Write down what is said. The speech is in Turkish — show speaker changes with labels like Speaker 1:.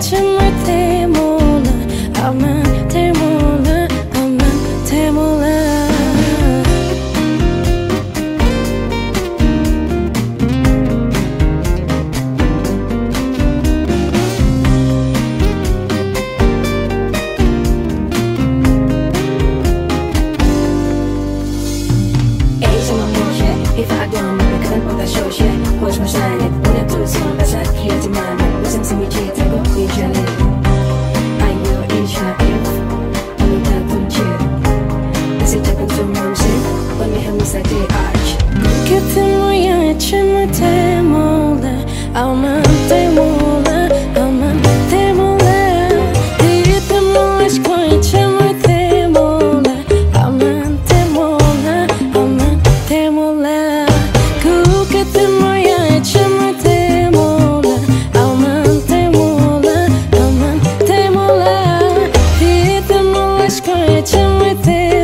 Speaker 1: 춤 This is tapping to motion. When me have me say the arch.
Speaker 2: Gittim ya içime temola Aman temola Aman temola Gittim aşkı içime temola Aman temola Aman temola Gittim ya içime temola Aman temola Aman temola Gittim aşkı içime temola